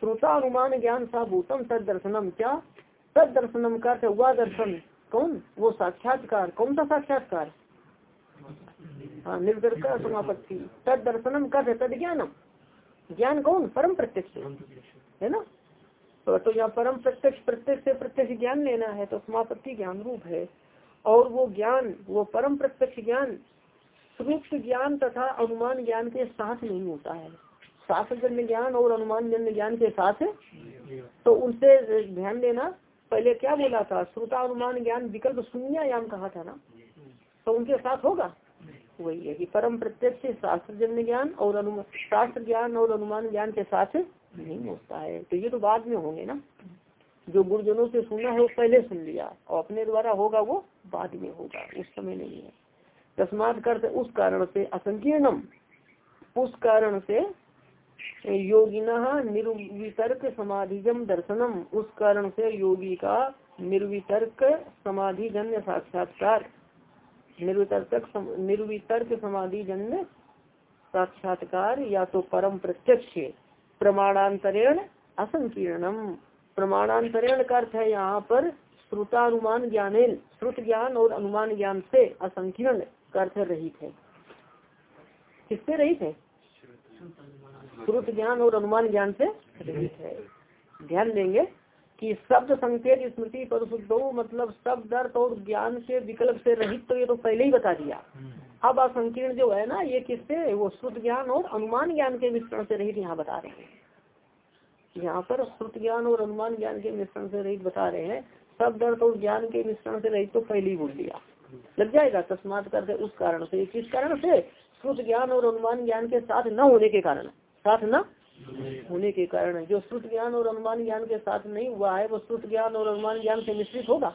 श्रोता अनुमान ज्ञान सा भूतम तद दर्शनम क्या तद दर्शनम का वह दर्शन। कौन? वो साक्षात्कार। कौन सा साक्षात्कार? हाँ निर्दर का समापत्ति। तद दर्शनम कर तद ज्ञानम ज्ञान कौन? परम प्रत्यक्ष। है ना? तो, तो यहाँ परम प्रत्यक्ष प्रत्यक्ष से प्रत्यक्ष ज्ञान लेना है तो समापत्ति ज्ञान रूप है। और वो ज्ञान वो परम प्रत्यक्ष ज्ञान सूक्ष्म ज्ञान तथा अनुमान ज्ञान के साथ नहीं होता है। शास्त्र ज्ञान और अनुमान जन्य ज्ञान के साथ तो उनसे ध्यान देना। पहले क्या बोला था? श्रोता अनुमान ज्ञान विकल्प शून्ययाम कहा था ना? तो उनके साथ होगा? वही है कि परम प्रत्यक्ष शास्त्र जन्य ज्ञान और अनुमान शास्त्र ज्ञान और अनुमान ज्ञान के साथ नहीं होता है। तो ये तो बाद में होंगे ना। जो गुरुजनों से सुना है वो पहले सुन लिया। और अपने द्वारा होगा वो बाद में होगा। उस समय नहीं है। तस्मात कर उस कारण से असंकीर्णम। उस कारण से योगिना निर्वितर्क समाधिजम दर्शनम। उस कारण से योगी का निर्वितर्क समाधि जन्य साक्षात्कार। निर्वितर्क निर्वितर्क समाधि जन्य साक्षात्कार या तो परम प्रत्यक्ष। प्रमाणांतरेण असंकीर्णम। प्रमाणांतरेण का अर्थ है यहाँ पर श्रुतानुमान ज्ञान श्रुत ज्ञान और अनुमान ज्ञान से असंकीर्ण का अर्थ रहित है। किससे रहित है? श्रुत ज्ञान और अनुमान ज्ञान से रहित है। ध्यान देंगे कि शब्द संकेत स्मृति पर शुद्ध मतलब शब्द अर्थ और ज्ञान के विकल्प से रहित तो ये तो पहले ही बता दिया। अब असंकीर्ण जो है ना ये किससे? वो श्रुत ज्ञान और अनुमान ज्ञान के मिश्रण से रहित यहाँ बता रहे हैं। यहाँ पर श्रुत ज्ञान और अनुमान ज्ञान के मिश्रण से रहित बता रहे हैं। शब्द अर्थ और ज्ञान के मिश्रण से रहित तो पहले ही बोल दिया। लग जाएगा तस्मात करके उस कारण से किस कारण से? श्रुत ज्ञान और अनुमान ज्ञान के साथ न होने के कारण। साथ न होने के कारण है। जो श्रुत ज्ञान और अनुमान ज्ञान के साथ नहीं हुआ है, वो श्रुत ज्ञान और अनुमान ज्ञान से मिश्रित होगा।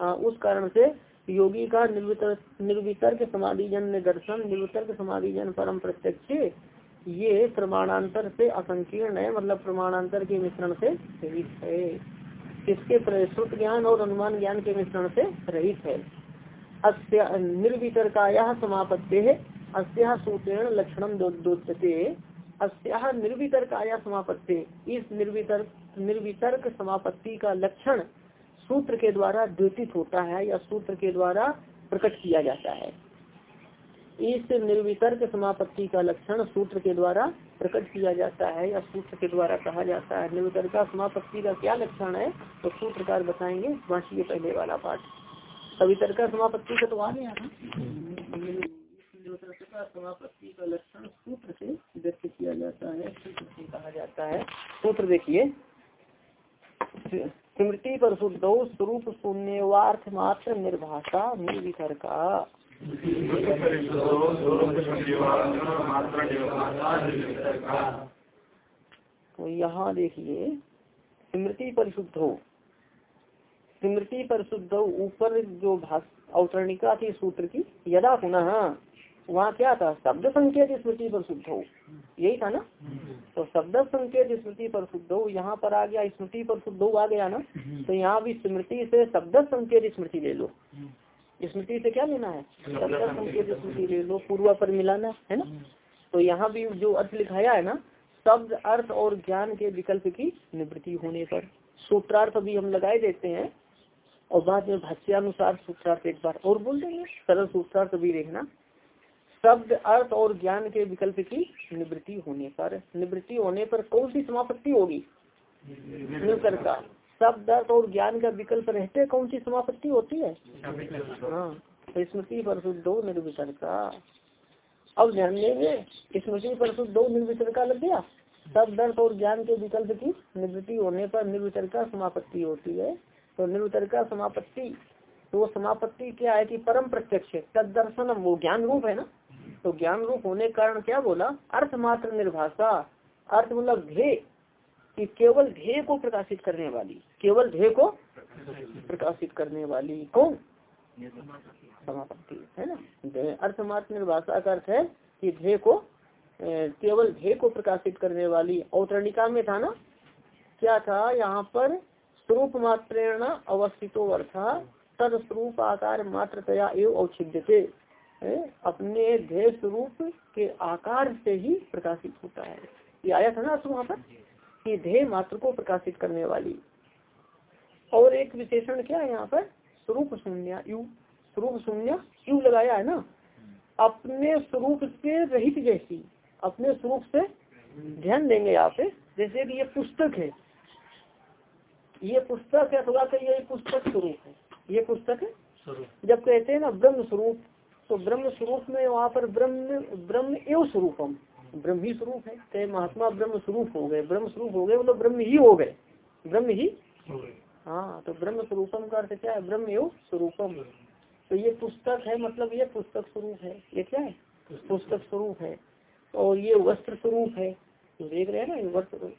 हाँ उस कारण से योगी का निर्वितर के समाधि जन दर्शन, निर्वितर समाधि जन परम प्रत्यक्ष, ये प्रमाणांतर से असंकीर्ण है मतलब प्रमाणांतर के मिश्रण से रहित है। इसके श्रुत ज्ञान और अनुमान ज्ञान के मिश्रण से रहित है। अस्य निर्वितरकाया समापत्ति है अस्या सूत्रेण लक्षण दोते अस्या निर्वितर्क आया समापत्ति। इस निर्वितर्क निर्वितर्क समापत्ति का लक्षण सूत्र के द्वारा द्योतित होता है या सूत्र के द्वारा प्रकट किया जाता है। इस निर्वितर्क समापत्ति का लक्षण सूत्र के द्वारा प्रकट किया जाता है या सूत्र के द्वारा कहा जाता है। निर्वितर्क समापत्ति का क्या लक्षण है? तो सूत्रकार बताएँगे। वाँचिए पहले वाला पाठ। सवितर्क समापत्ति का तो आ गया था समापत्ति का लक्षण सूत्र से व्यक्त किया जाता है सूत्र से कहा जाता है सूत्र देखिए। स्मृति पर शुद्ध स्वरूप शून्यवार्थ मात्र, निर्भाषा, निर्वितर्का। तो यहाँ देखिए स्मृति परिशुद्ध हो स्मृति परिशुद्ध ऊपर जो अवतरणिका थी सूत्र की, यदा पुनः वहाँ क्या था? शब्द संकेत स्मृति पर शुद्ध हो। यही था ना? तो शब्द संकेत स्मृति पर शुद्ध हो यहाँ पर आ गया स्मृति पर शुद्ध हो आ गया ना? तो यहाँ भी स्मृति से शब्द संकेत स्मृति ले लो। स्मृति से क्या लेना है? शब्द संकेत स्मृति। ले लो पूर्वा पर मिलाना है ना? तो यहाँ भी जो अर्थ लिखाया है ना शब्द अर्थ और ज्ञान के विकल्प की निवृत्ति होने पर। सूत्रार्थ भी हम लगाए देते हैं और बाद में भाष्यानुसार सूत्रार्थ एक बार और बोल देंगे। सरल सूत्रार्थ भी देखना। शब्द, अर्थ और ज्ञान के विकल्प की निवृत्ति होने पर। निवृत्ति होने पर कौन सी समापत्ति होगी? निर्वितरका शब्द, अर्थ और ज्ञान का विकल्प रहते कौन सी समापत्ति होती है? हाँ तो स्मृति पर दो निर्वितरका अब ध्यान देंगे, स्मृति पर दो निर्वितरका लग गया। शब्द, अर्थ और ज्ञान के विकल्प की निवृत्ति होने पर निर्वितरका समापत्ति होती है। तो निर्वितरका समापत्ति तो समापत्ति क्या है कि परम प्रत्यक्ष तद दर्शनम वो ज्ञान रूप है ना? तो ज्ञान रूप होने के कारण क्या बोला? अर्थ मात्र निर्भाषा। अर्थ मतलब ध्येय, कि केवल ध्येय को प्रकाशित करने वाली, केवल ध्येय को प्रकाशित करने वाली कौन? समापत्ति है ना? अर्थमात्र निर्भाषा का अर्थ है कि ध्येय को केवल ध्येय को प्रकाशित करने वाली। औतरणिका में था ना? क्या था? यहाँ पर स्वरूप मात्रेण अवस्थितो अर्थ तद स्वरूप आकार मात्रतया एवं औच्छिद्य अपने ध्येय स्वरूप के आकार से ही प्रकाशित होता है। ये आया था ना वहाँ पर? कि ध्येय मात्र को प्रकाशित करने वाली। और एक विशेषण क्या है यहाँ पर? स्वरूप शून्य यु। स्वरूप शून्य यू लगाया है ना? अपने स्वरूप से रहित जैसी अपने स्वरूप से ध्यान देंगे यहाँ पे। जैसे कि ये पुस्तक है। ये पुस्तक है अथवा तो ये पुस्तक स्वरूप है। ये पुस्तक है? जब कहते हैं ना ब्रह्म स्वरूप तो ब्रह्म स्वरूप में वहाँ पर ब्रह्म ब्रह्म एवं स्वरूपम। ब्रह्म ही स्वरूप है। चाहे महात्मा ब्रह्म स्वरूप हो गए ब्रह्म स्वरूप हो गए मतलब ब्रह्म ही हो गए। ब्रह्म ही? हाँ तो ब्रह्म स्वरूपम का अर्थ क्या है? ब्रह्म एवं स्वरूपम। तो ये पुस्तक है मतलब ये पुस्तक स्वरूप है। ये क्या है? पुस्तक स्वरूप है। और ये वस्त्र स्वरूप है। तो देख रहे हैं ना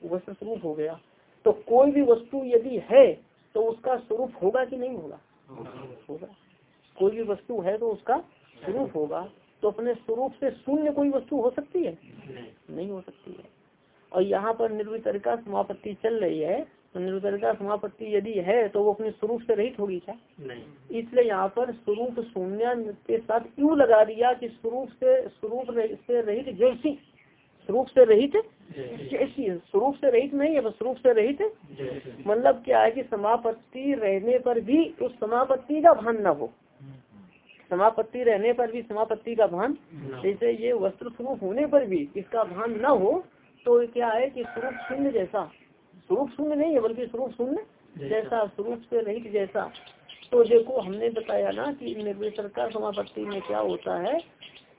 वस्त्र स्वरूप हो गया। तो कोई भी वस्तु यदि है तो उसका स्वरूप होगा कि नहीं होगा। होगा। कोई भी वस्तु है तो उसका स्वरूप होगा तो अपने स्वरूप से शून्य कोई वस्तु हो सकती है? नहीं। हो सकती है। और यहाँ पर निर्वितरिका समापत्ति चल रही है तो निर्वितरिका समापत्ति यदि है तो वो अपने स्वरूप से रहित होगी क्या? नहीं। इसलिए यहाँ पर स्वरूप शून्य के साथ क्यों लगा दिया कि स्वरूप से स्वरूप से रहित जैसी? स्वरूप से रहित जैसी। स्वरूप से रहित नहीं है स्वरूप से रहित। मतलब क्या है कि समापत्ति रहने पर भी उस समापत्ति का भान न हो। समापत्ति रहने पर भी समापत्ति का भान जैसे ये वस्त्र स्वरूप होने पर भी इसका भान न हो तो क्या है कि स्वरूप शून्य जैसा। स्वरूप शून्य नहीं है बल्कि स्वरूप शून्य जैसा स्वरूप से रहित जैसा। तो देखो हमने बताया ना कि का समापत्ति में क्या होता है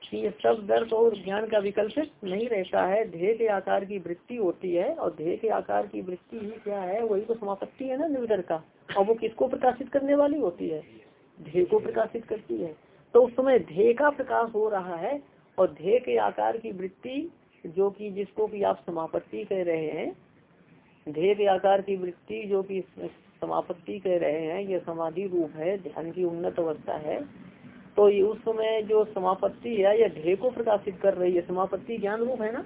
कि ये सब दर्द और ज्ञान का विकल्प नहीं रहता है। ध्येय के आकार की वृत्ति होती है और ध्येय के आकार की वृत्ति ही क्या है वही तो समापत्ति है ना निर्विधर का। और वो किसको प्रकाशित करने वाली होती है? ध्येय को प्रकाशित करती है। तो उस समय ध्येय का प्रकाश हो रहा है और ध्येय के आकार की वृत्ति जो कि जिसको कि आप समापत्ति कह रहे हैं, ध्येय के आकार की वृत्ति जो कि समापत्ति कह रहे हैं, यह समाधि रूप है, ध्यान की उन्नत अवस्था है। तो ये उस समय जो समापत्ति है, यह ध्येय को प्रकाशित कर रही है। समापत्ति ज्ञान रूप है ना?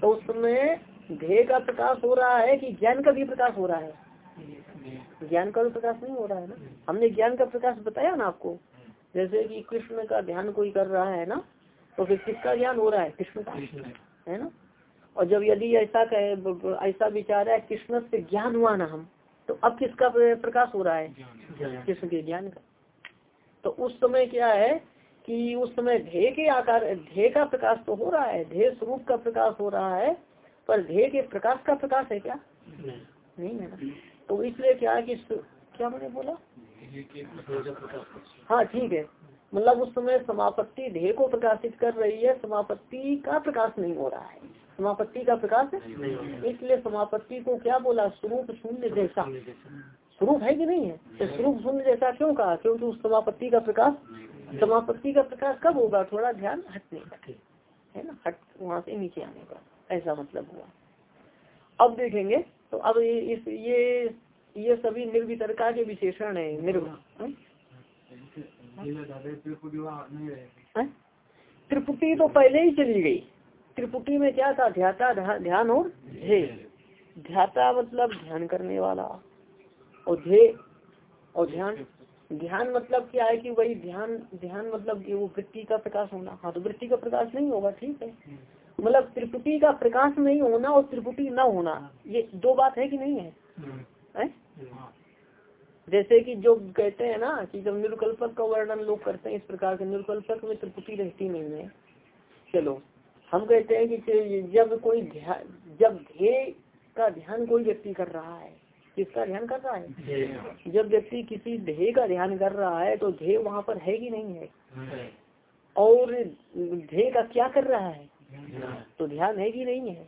तो उस समय ध्येय का प्रकाश हो रहा है कि ज्ञान का भी प्रकाश हो रहा है। ज्ञान का भी प्रकाश नहीं हो रहा है ना? हमने ज्ञान का प्रकाश बताया ना आपको? जैसे कि कृष्ण का ध्यान कोई कर रहा है ना तो फिर किसका ज्ञान हो रहा है? कृष्ण का। है ना? और जब यदि ऐसा कहे ऐसा विचार है कृष्ण से ज्ञान हुआ ना हम तो अब किसका प्रकाश हो रहा है? कृष्ण के ज्ञान का। तो उस समय क्या है कि उस समय ध्येय के आकार ध्येय का प्रकाश तो हो रहा है ध्येय स्वरूप का प्रकाश हो रहा है पर ध्येय के प्रकाश का प्रकाश है क्या? नहीं है ना? तो इसलिए क्या है कि क्या मैंने बोला? हाँ ठीक है। मतलब उस समय समापत्ति ध्येय को प्रकाशित कर रही है समापत्ति का प्रकाश नहीं हो रहा है। समापत्ति का प्रकाश इसलिए समापत्ति को क्या बोला? स्वरूप शून्य जैसा। स्वरूप है कि नहीं है? तो स्वरूप शून्य जैसा क्यों कहा? क्योंकि उस समापत्ति का प्रकाश समापत्ति का प्रकाश कब होगा? थोड़ा ध्यान हटने का। है ना? हट वहाँ से नीचे आने का। ऐसा मतलब हुआ। अब देखेंगे। तो अब इस, ये ये सभी निर्वितरका के विशेषण है निर्भर त्रिपुटी तो पहले ही चली गई। त्रिपुटी में क्या था? ध्याता ध्यान और ध्येय। ध्याता मतलब ध्यान करने वाला और ध्येय और ध्यान। ध्यान मतलब क्या है कि वही ध्यान ध्यान मतलब कि वो वृत्ति का प्रकाश होना। हाँ तो वृत्ति का प्रकाश नहीं होगा, ठीक है। मतलब त्रिपुटी का प्रकाश नहीं होना और त्रिपुटी न होना ये दो बात है कि नहीं है, है? जैसे कि जो कहते हैं ना कि जब निर्कल्पक का वर्णन लोग करते हैं इस प्रकार के निर्कल्पक में त्रिपुटी रहती नहीं है। चलो हम कहते हैं कि जब कोई जब ध्येय का ध्यान कोई व्यक्ति कर रहा है किसका ध्यान कर रहा है? जब व्यक्ति किसी ध्येय का ध्यान कर रहा है तो ध्येय वहाँ पर है कि नहीं है? और ध्येय का क्या कर रहा है? ध्यान है कि नहीं है?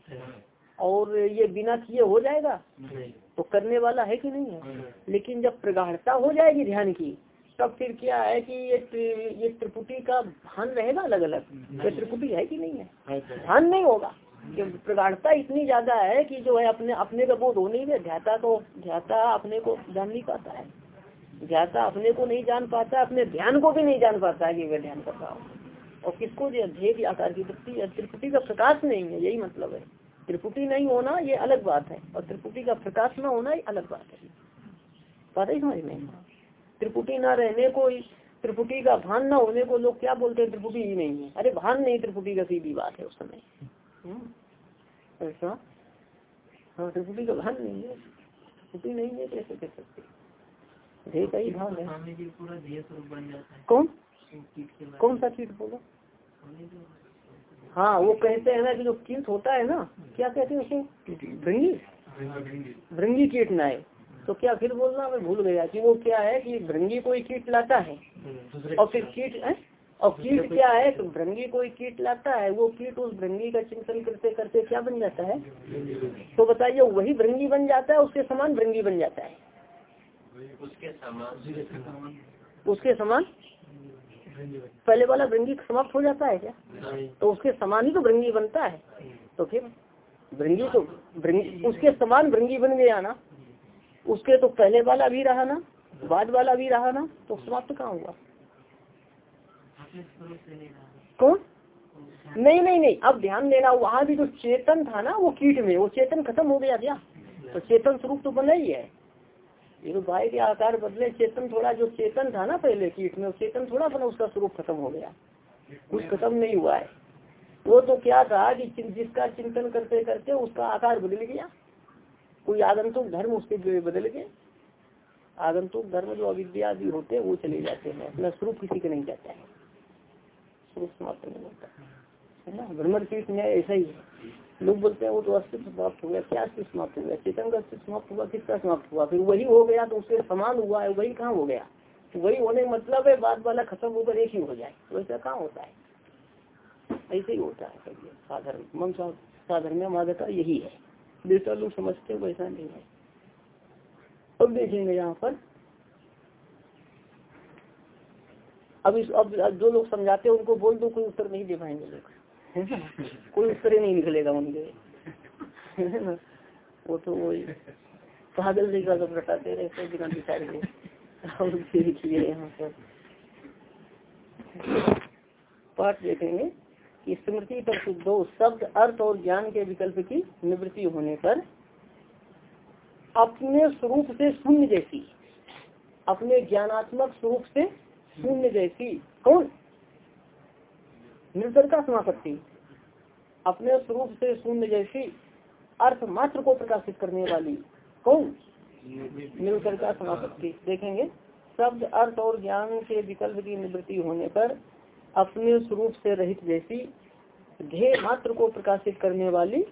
और ये बिना किए हो जाएगा? तो करने वाला है कि नहीं है? लेकिन जब प्रगाढ़ता हो जाएगी ध्यान की तब फिर क्या है कि ये ये त्रिपुटी का भान रहेगा अलग अलग ये त्रिपुटी है कि नहीं है? ध्यान नहीं होगा। प्रगाढ़ता इतनी ज़्यादा है कि जो है अपने अपने का बोध होने में ध्याता तो ध्याता अपने को जान नहीं पाता है। ध्याता अपने को नहीं जान पाता अपने ध्यान को भी नहीं जान पाता है कि वह ध्यान कर रहा हो। और किसको जो ध्येय आकार की वृत्ति त्रिपुटी का प्रकाश नहीं है यही मतलब है। त्रिपुटी नहीं होना ये अलग बात है और त्रिपुटी का प्रकाश न होना ये अलग बात है। बात ही समझ में? त्रिपुटी न रहने को त्रिपुटी का भान न होने को लोग क्या बोलते हैं? त्रिपुटी ही नहीं है। अरे भान नहीं त्रिपुटी का सीधी बात है उस समय। हम्म। ऐसा? हाँ त्रिपुटी का भान नहीं है। त्रिपुटी नहीं है कैसे कह सकते? ध्येय का ही भान है। कौन? कौन सा कीट बोलो? हाँ वो कहते हैं ना कि जो कीट होता है ना क्या कहते हैं उसे भृंगी। भृंगी कीट ना है तो क्या फिर बोलना मैं भूल गया कि वो क्या है कि भृंगी कोई कीट लाता है। और फिर कीट है? और कीट क्या है तो भृंगी कोई कीट लाता है वो कीट उस भृंगी का चिंतन करते करते क्या बन जाता है? तो बताइए वही भृंगी बन जाता है उसके समान भृंगी बन जाता है। उसके समान। उसके समान? पहले वाला वृंगी समाप्त हो जाता है क्या? तो उसके समान ही तो वृंगी बनता है। तो फिर वृंगी तो भृंगी उसके समान भृंगी बन गया ना। उसके तो पहले वाला भी रहा ना बाद वाला भी रहा ना तो समाप्त कहाँ हुआ? कौन? नहीं नहीं नहीं अब ध्यान देना वहाँ भी जो तो चेतन था ना वो कीट में वो चेतन खत्म हो गया क्या? तो चेतन स्वरूप तो बना ही है। ये तो के आकार बदले, चेतन थोड़ा, जो चेतन था ना पहले कीट में, चेतन थोड़ा बना, उसका स्वरूप खत्म हो गया। कुछ खत्म नहीं हुआ है। वो तो क्या था कि जिसका चिंतन करते करते उसका आकार बदल गया। कोई आगंतुक धर्म उसके बदल गए। आगंतुक धर्म जो अविद्या होते हैं, वो चले जाते हैं। अपना स्वरूप किसी का नहीं जाता है। स्वरूप समाप्त नहीं होता। है ना? भ्रमण कीट ऐसा ही है। लोग बोलते हैं, वो तो अस्तित्व समाप्त हो गया, क्या अस्तित्व समाप्त हो गया? चेतन का अस्तित्व समाप्त हुआ, किसका समाप्त हुआ? फिर वही हो गया तो उसके समान हुआ है, वही कहाँ हो गया? तो वही होने का मतलब है, बाद वाला खत्म होकर एक ही हो जाए। वैसा कहाँ होता है? ऐसे ही होता है साधारण, मन साधर्म मादता यही है। जैसा लोग समझते वैसा नहीं है। अब देखेंगे यहाँ पर। अब इस, अब जो लोग समझाते हैं, उनको बोल दो, कोई उत्तर नहीं दे पाएँगे लोग। कोई ही नहीं निकलेगा उनके। वो तो वही। पागल का सब रटाते रहते बिना विचार के यहाँ पर। पाठ देखेंगे कि स्मृति पर शुद्धो शब्द, अर्थ और ज्ञान के विकल्प की निवृत्ति होने पर अपने स्वरूप से शून्य जैसी, अपने ज्ञानात्मक स्वरूप से शून्य जैसी कौन? निर्तर का समापत्ति अपने स्वरूप से शून्य जैसी अर्थ मात्र को प्रकाशित करने वाली कौन? निर्तर का समापत्ति देखेंगे। शब्द, अर्थ और ज्ञान के विकल्प की निवृत्ति होने पर अपने स्वरूप से रहित जैसी ध्येय मात्र को प्रकाशित करने वाली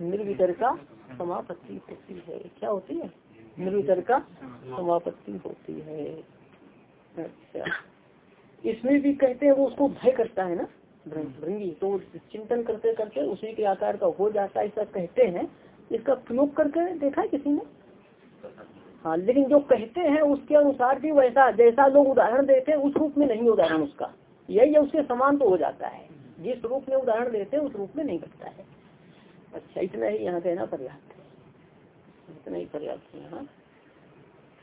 निर्वितर का समापत्ति होती है। क्या होती है? निर्वितर का समापत्ति होती है। अच्छा। इसमें भी कहते हैं वो उसको भय करता है ना? भृंगी तो चिंतन करते करते उसी के आकार का हो जाता है ऐसा कहते हैं इसका प्रयोग करके देखा है किसी ने? हाँ लेकिन जो कहते हैं उसके अनुसार भी वैसा जैसा लोग उदाहरण देते हैं उस रूप में नहीं उदाहरण उसका। यही है उसके समान तो हो जाता है। जिस रूप में उदाहरण देते हैं उस रूप में नहीं करता है। अच्छा इतना ही यहाँ कहना पर्याप्त है। इतना ही पर्याप्त है यहाँ।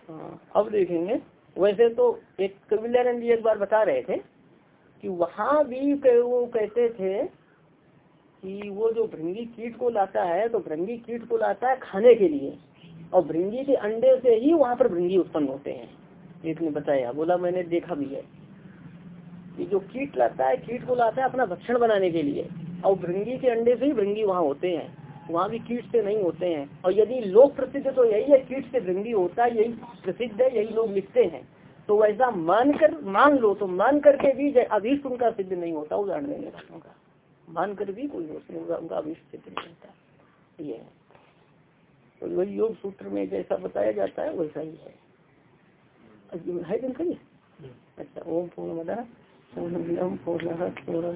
हाँ अब देखेंगे। वैसे तो एक कविल्यानंद जी एक बार बता रहे थे कि वहाँ भी वो कहते थे कि वो जो भृंगी कीट को लाता है तो भृंगी कीट को लाता है खाने के लिए। और भृंगी के अंडे से ही वहाँ पर भृंगी उत्पन्न होते हैं। एक ने बताया, बोला मैंने देखा भी है। कि जो कीट लाता है, कीट को लाता है अपना भक्षण बनाने के लिए। और भृंगी के अंडे से ही भृंगी वहाँ होते हैं। वहाँ भी कीट से नहीं होते हैं। और यदि लोक प्रसिद्ध तो यही है, कीट से भृंगी होता है, यही प्रसिद्ध है, यही लोग लिखते हैं। तो वैसा मानकर, मान लो तो मान करके भी अभिष्ट उनका सिद्ध नहीं होता, उदाहरण देने का मान कर भी कोई दोष उनका अभिष्ट सिद्ध नहीं होता। ये तो वही योग सूत्र में जैसा बताया जाता है, वैसा ही है। है करिए अच्छा ओम पूर्ण मदा पूर्ण पूर्ण पूर्ण